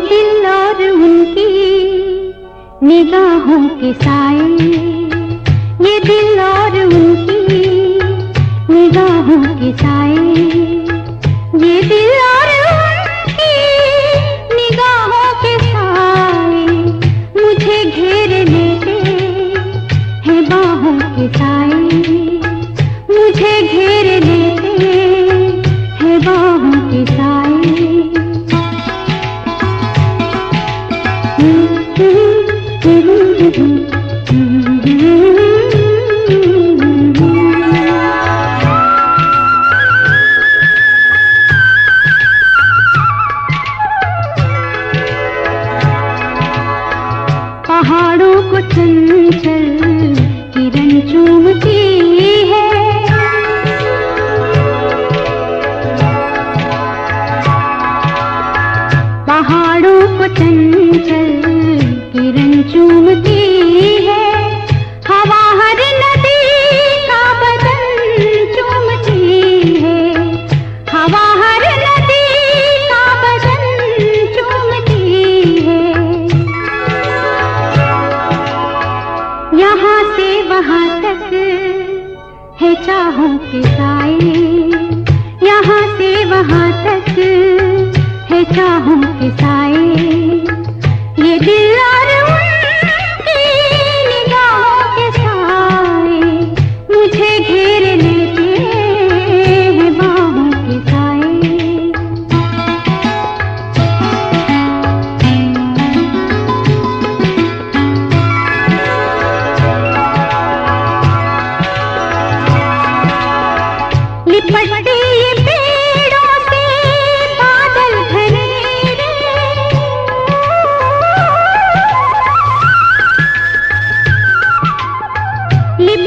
दिल और उनकी निगाहों के साए। ये दिल और उनकी निगाहों के साए। है। हवा हर नदी का है। हवा हर नदी का है। यहाँ से वहाँ तक है चाहों के साए यहाँ से वहाँ तक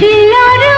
Dear